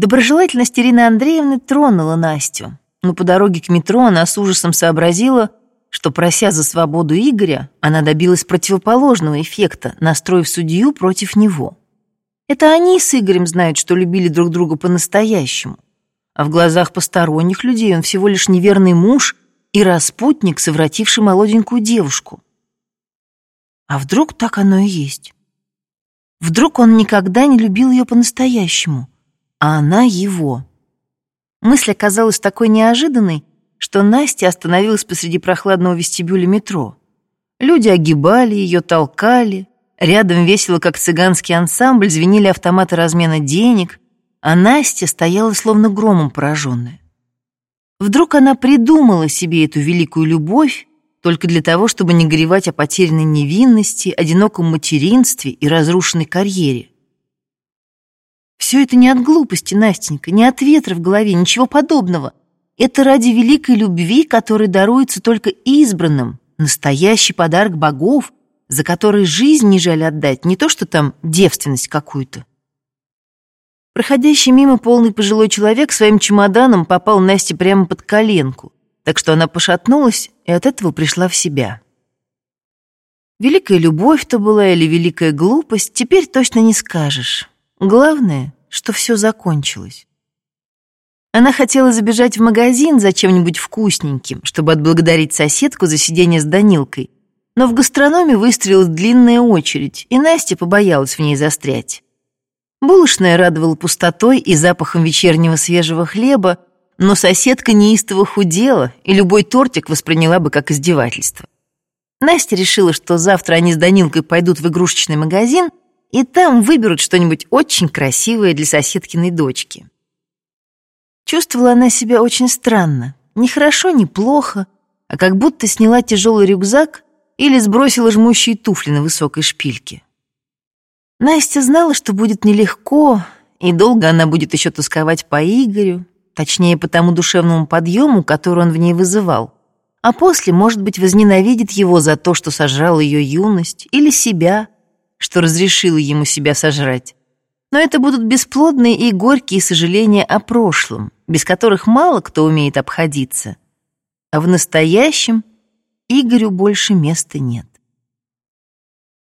Доброжелательность Ирины Андреевны тронула Настю, но по дороге к метро она с ужасом сообразила, что, прося за свободу Игоря, она добилась противоположного эффекта, настроив судью против него. Это они с Игорем знают, что любили друг друга по-настоящему, а в глазах посторонних людей он всего лишь неверный муж и распутник, совративший молоденькую девушку. А вдруг так оно и есть? Вдруг он никогда не любил ее по-настоящему, а она его. Мысль оказалась такой неожиданной, что Настя остановилась посреди прохладного вестибюля метро. Люди огибали ее, толкали. Рядом весело, как цыганский ансамбль, звенели автоматы размена денег, а Настя стояла словно громом пораженная. Вдруг она придумала себе эту великую любовь только для того, чтобы не горевать о потерянной невинности, одиноком материнстве и разрушенной карьере. Все это не от глупости, Настенька, не от ветра в голове, ничего подобного. Это ради великой любви, которая даруется только избранным, настоящий подарок богов, за который жизнь не жаль отдать, не то что там девственность какую-то. Проходящий мимо полный пожилой человек своим чемоданом попал Насте прямо под коленку, так что она пошатнулась и от этого пришла в себя. Великая любовь-то была или великая глупость, теперь точно не скажешь. Главное, что все закончилось. Она хотела забежать в магазин за чем-нибудь вкусненьким, чтобы отблагодарить соседку за сидение с Данилкой, но в гастрономе выстроилась длинная очередь, и Настя побоялась в ней застрять. Булочная радовала пустотой и запахом вечернего свежего хлеба, но соседка неистово худела, и любой тортик восприняла бы как издевательство. Настя решила, что завтра они с Данилкой пойдут в игрушечный магазин и там выберут что-нибудь очень красивое для соседкиной дочки. Чувствовала она себя очень странно. Ни хорошо, ни плохо, а как будто сняла тяжелый рюкзак или сбросила жмущие туфли на высокой шпильке. Настя знала, что будет нелегко, и долго она будет еще тосковать по Игорю, точнее, по тому душевному подъему, который он в ней вызывал. А после, может быть, возненавидит его за то, что сожрал ее юность, или себя — что разрешила ему себя сожрать. Но это будут бесплодные и горькие сожаления о прошлом, без которых мало кто умеет обходиться. А в настоящем Игорю больше места нет.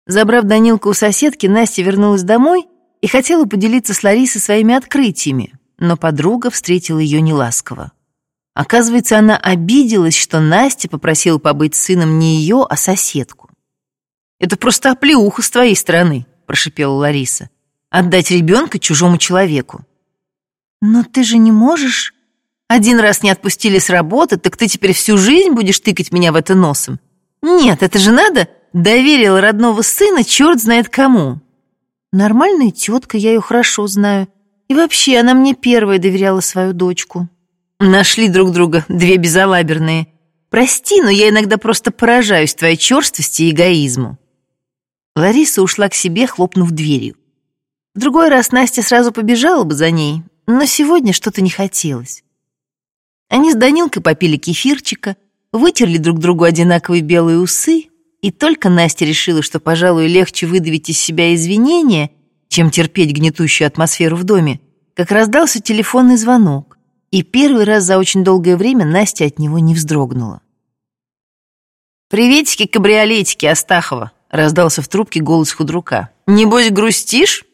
Забрав Данилку у соседки, Настя вернулась домой и хотела поделиться с Ларисой своими открытиями, но подруга встретила ее неласково. Оказывается, она обиделась, что Настя попросила побыть сыном не ее, а соседку. Это просто оплеуха с твоей стороны, прошипела Лариса. Отдать ребенка чужому человеку. Но ты же не можешь. Один раз не отпустили с работы, так ты теперь всю жизнь будешь тыкать меня в это носом. Нет, это же надо. Доверила родного сына черт знает кому. Нормальная тетка, я ее хорошо знаю. И вообще, она мне первая доверяла свою дочку. Нашли друг друга, две безалаберные. Прости, но я иногда просто поражаюсь твоей черствости и эгоизму. Лариса ушла к себе, хлопнув дверью. В другой раз Настя сразу побежала бы за ней, но сегодня что-то не хотелось. Они с Данилкой попили кефирчика, вытерли друг другу одинаковые белые усы, и только Настя решила, что, пожалуй, легче выдавить из себя извинения, чем терпеть гнетущую атмосферу в доме, как раздался телефонный звонок, и первый раз за очень долгое время Настя от него не вздрогнула. «Приветики, кабриолетики, Астахова!» — раздался в трубке голос худрука. «Небось, грустишь?»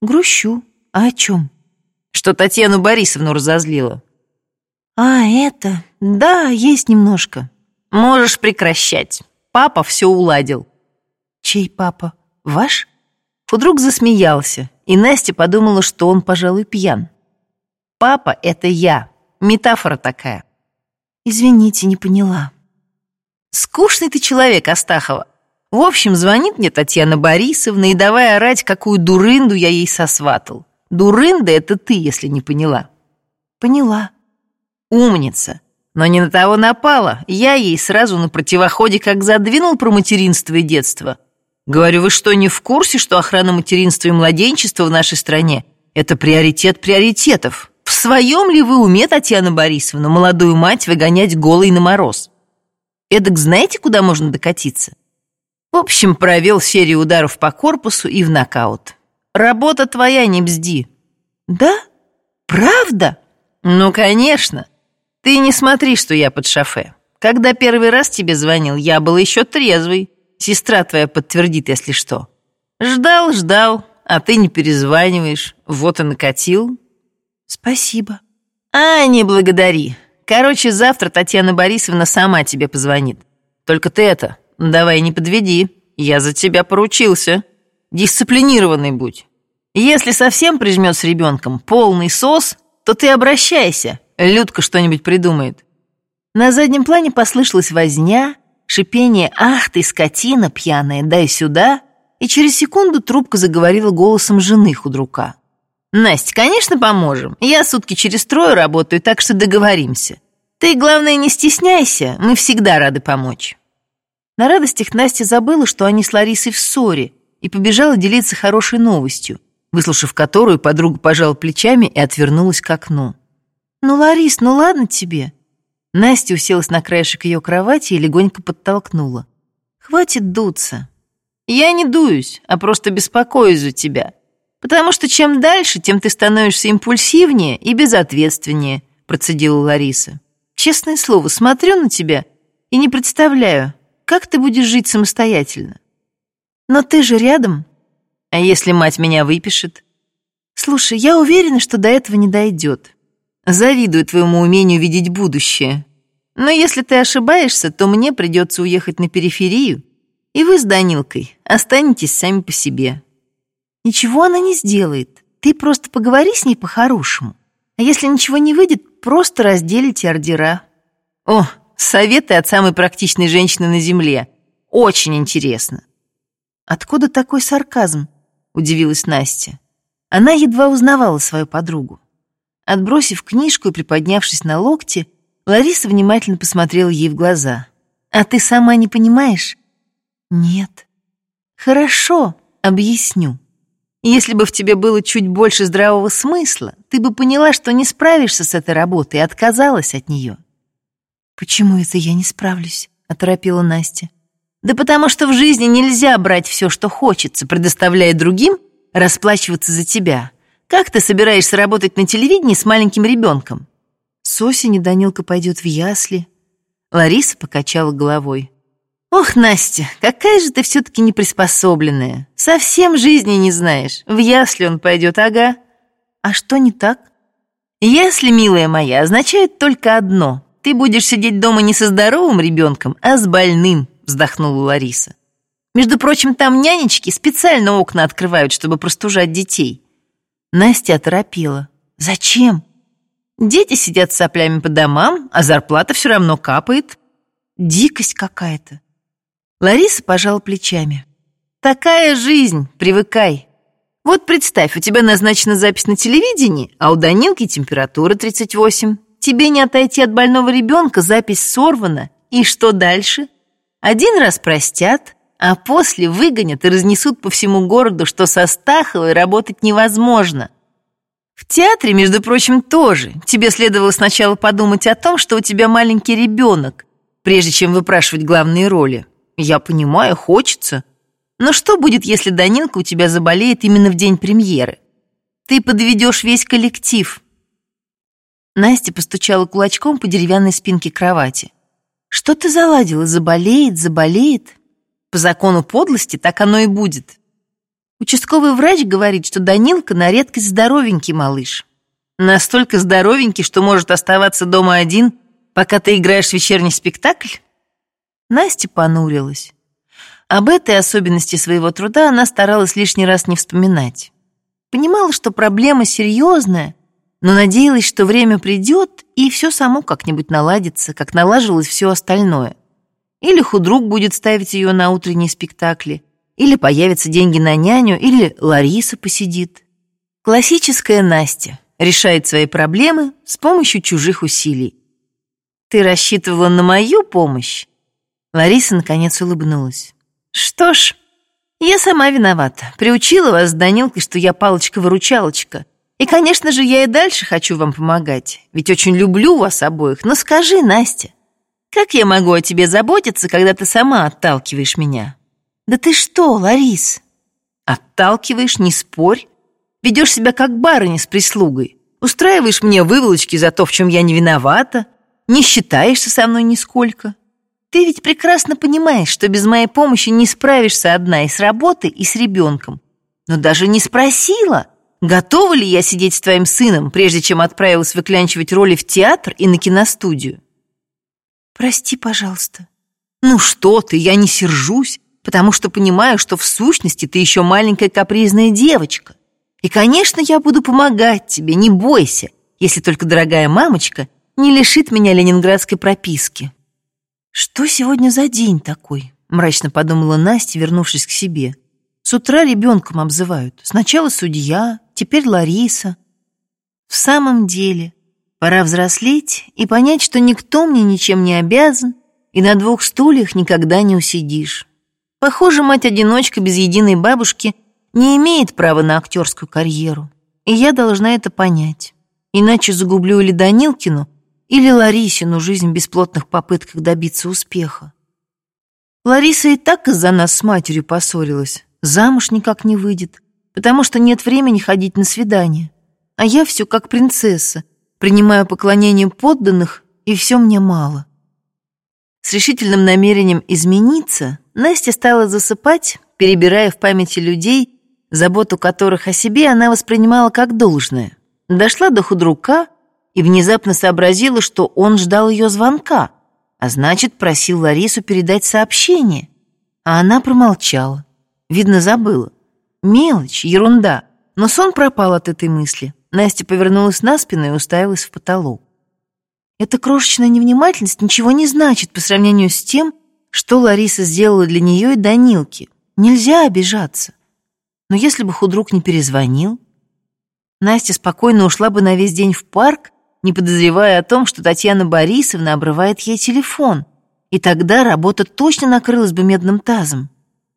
«Грущу. А о чем?» «Что Татьяну Борисовну разозлила». «А, это? Да, есть немножко». «Можешь прекращать. Папа все уладил». «Чей папа? Ваш?» Худрук засмеялся, и Настя подумала, что он, пожалуй, пьян. «Папа — это я. Метафора такая». «Извините, не поняла». «Скучный ты человек, Астахова. В общем, звонит мне Татьяна Борисовна и давай орать, какую дурынду я ей сосватал. Дурында — это ты, если не поняла. Поняла. Умница. Но не на того напала. Я ей сразу на противоходе как задвинул про материнство и детство. Говорю, вы что, не в курсе, что охрана материнства и младенчества в нашей стране — это приоритет приоритетов? В своем ли вы уме, Татьяна Борисовна, молодую мать выгонять голой на мороз? Эдак знаете, куда можно докатиться? В общем, провел серию ударов по корпусу и в нокаут. Работа твоя, не бзди. Да? Правда? Ну, конечно. Ты не смотри, что я под шофе. Когда первый раз тебе звонил, я был еще трезвый. Сестра твоя подтвердит, если что. Ждал, ждал, а ты не перезваниваешь. Вот и накатил. Спасибо. А, не благодари. Короче, завтра Татьяна Борисовна сама тебе позвонит. Только ты это, давай не подведи. Я за тебя поручился. Дисциплинированный будь. Если совсем прижмет с ребенком полный сос, то ты обращайся. Людка что-нибудь придумает. На заднем плане послышалась возня, шипение «Ах ты, скотина пьяная, дай сюда!» и через секунду трубка заговорила голосом жены худрука. «Настя, конечно, поможем. Я сутки через трое работаю, так что договоримся. Ты, главное, не стесняйся, мы всегда рады помочь». На радостях Настя забыла, что они с Ларисой в ссоре, и побежала делиться хорошей новостью, выслушав которую, подруга пожала плечами и отвернулась к окну. «Ну, Ларис, ну ладно тебе. Настя уселась на краешек ее кровати и легонько подтолкнула. «Хватит дуться». «Я не дуюсь, а просто беспокоюсь за тебя. Потому что чем дальше, тем ты становишься импульсивнее и безответственнее», процедила Лариса. «Честное слово, смотрю на тебя и не представляю, как ты будешь жить самостоятельно. Но ты же рядом. А если мать меня выпишет? Слушай, я уверена, что до этого не дойдет. Завидую твоему умению видеть будущее. Но если ты ошибаешься, то мне придется уехать на периферию, и вы с Данилкой останетесь сами по себе. Ничего она не сделает. Ты просто поговори с ней по-хорошему. А если ничего не выйдет, просто разделите ордера. О, советы от самой практичной женщины на земле. Очень интересно. Откуда такой сарказм? Удивилась Настя. Она едва узнавала свою подругу. Отбросив книжку и приподнявшись на локте, Лариса внимательно посмотрела ей в глаза. «А ты сама не понимаешь?» «Нет». «Хорошо, объясню. Если бы в тебе было чуть больше здравого смысла, ты бы поняла, что не справишься с этой работой и отказалась от нее». «Почему это я не справлюсь?» — оторопила Настя. «Да потому что в жизни нельзя брать все, что хочется, предоставляя другим расплачиваться за тебя. Как ты собираешься работать на телевидении с маленьким ребенком? С осени Данилка пойдет в ясли. Лариса покачала головой. Ох, Настя, какая же ты все-таки неприспособленная. Совсем жизни не знаешь. В ясли он пойдет, ага. А что не так? Ясли, милая моя, означает только одно. Ты будешь сидеть дома не со здоровым ребенком, а с больным, вздохнула Лариса. Между прочим, там нянечки специально окна открывают, чтобы простужать детей. Настя оторопела. «Зачем?» «Дети сидят с соплями по домам, а зарплата все равно капает». «Дикость какая-то». Лариса пожала плечами. «Такая жизнь, привыкай. Вот представь, у тебя назначена запись на телевидении, а у Данилки температура 38. Тебе не отойти от больного ребенка, запись сорвана. И что дальше? Один раз простят, а после выгонят и разнесут по всему городу, что со Стаховой работать невозможно. В театре, между прочим, тоже. Тебе следовало сначала подумать о том, что у тебя маленький ребенок, прежде чем выпрашивать главные роли. Я понимаю, хочется. Но что будет, если Данилка у тебя заболеет именно в день премьеры? Ты подведешь весь коллектив. Настя постучала кулачком по деревянной спинке кровати. Что ты заладила? Заболеет, заболеет? По закону подлости так оно и будет. Участковый врач говорит, что Данилка на редкость здоровенький малыш. Настолько здоровенький, что может оставаться дома один, пока ты играешь вечерний спектакль? Настя понурилась. Об этой особенности своего труда она старалась лишний раз не вспоминать. Понимала, что проблема серьезная, но надеялась, что время придет, и все само как-нибудь наладится, как налажилось все остальное. Или худрук будет ставить ее на утренние спектакли, или появятся деньги на няню, или Лариса посидит. Классическая Настя решает свои проблемы с помощью чужих усилий. Ты рассчитывала на мою помощь? Лариса наконец улыбнулась. Что ж, я сама виновата. Приучила вас с Данилкой, что я палочка-выручалочка. И, конечно же, я и дальше хочу вам помогать, ведь очень люблю вас обоих. Но скажи, Настя, как я могу о тебе заботиться, когда ты сама отталкиваешь меня? Да ты что, Ларис? Отталкиваешь, не спорь. Ведешь себя как барыня с прислугой. Устраиваешь мне выволочки за то, в чем я не виновата, не считаешься со мной нисколько. Ты ведь прекрасно понимаешь, что без моей помощи не справишься одна и с работой, и с ребенком. Но даже не спросила, готова ли я сидеть с твоим сыном, прежде чем отправилась выклянчивать роли в театр и на киностудию. Прости, пожалуйста. Ну что ты, я не сержусь, потому что понимаю, что в сущности ты еще маленькая капризная девочка. И, конечно, я буду помогать тебе, не бойся, если только дорогая мамочка не лишит меня ленинградской прописки. Что сегодня за день такой? Мрачно подумала Настя, вернувшись к себе. С утра ребенком обзывают. Сначала судья, теперь Лариса. В самом деле, пора взрослеть и понять, что никто мне ничем не обязан, и на двух стульях никогда не усидишь. Похоже, мать-одиночка без единой бабушки не имеет права на актерскую карьеру. И я должна это понять. Иначе загублю или Данилкину, или Ларисину жизнь в бесплотных попытках добиться успеха. Лариса и так из-за нас с матерью поссорилась замуж никак не выйдет, потому что нет времени ходить на свидание. А я все как принцесса, принимаю поклонение подданных, и все мне мало. С решительным намерением измениться, Настя стала засыпать, перебирая в памяти людей, заботу которых о себе она воспринимала как должное. Дошла до худрука и внезапно сообразила, что он ждал ее звонка, а значит, просил Ларису передать сообщение. А она промолчала. Видно, забыла. Мелочь, ерунда. Но сон пропал от этой мысли. Настя повернулась на спину и уставилась в потолок. Эта крошечная невнимательность ничего не значит по сравнению с тем, что Лариса сделала для нее и Данилки. Нельзя обижаться. Но если бы худрук не перезвонил, Настя спокойно ушла бы на весь день в парк, не подозревая о том, что Татьяна Борисовна обрывает ей телефон. И тогда работа точно накрылась бы медным тазом.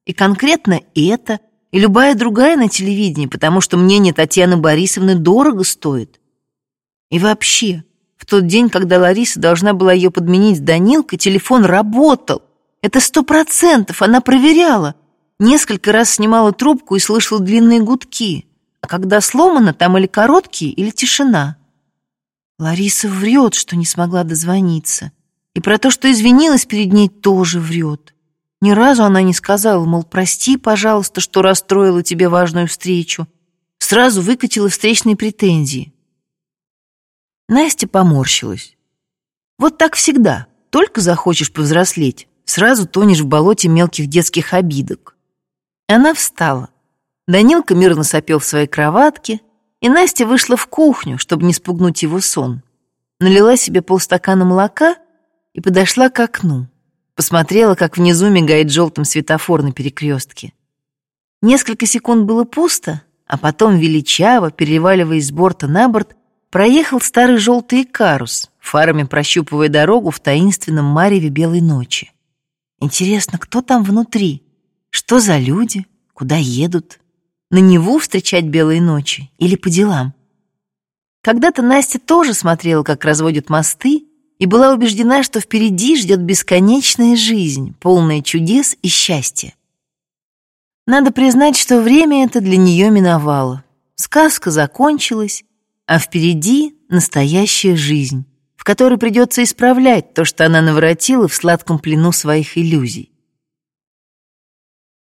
И конкретно это, и любая другая на телевидении, потому что мнение Татьяны Борисовны дорого стоит. И вообще, в тот день, когда Лариса должна была ее подменить Данилкой, телефон работал. Это сто процентов, она проверяла. Несколько раз снимала трубку и слышала длинные гудки. А когда сломано, там или короткие, или тишина. Лариса врет, что не смогла дозвониться. И про то, что извинилась перед ней, тоже врет. Ни разу она не сказала, мол, прости, пожалуйста, что расстроила тебе важную встречу. Сразу выкатила встречные претензии. Настя поморщилась. Вот так всегда. Только захочешь повзрослеть, сразу тонешь в болоте мелких детских обидок. Она встала. Данилка мирно сопел в своей кроватке, и Настя вышла в кухню, чтобы не спугнуть его сон. Налила себе полстакана молока и подошла к окну. Посмотрела, как внизу мигает желтым светофор на перекрестке. Несколько секунд было пусто, а потом величаво, переваливаясь с борта на борт, проехал старый желтый карус, фарами прощупывая дорогу в таинственном мареве белой ночи. Интересно, кто там внутри? Что за люди? Куда едут? На Неву встречать белые ночи или по делам? Когда-то Настя тоже смотрела, как разводят мосты, и была убеждена, что впереди ждет бесконечная жизнь, полная чудес и счастья. Надо признать, что время это для нее миновало. Сказка закончилась, а впереди настоящая жизнь, в которой придется исправлять то, что она наворотила в сладком плену своих иллюзий.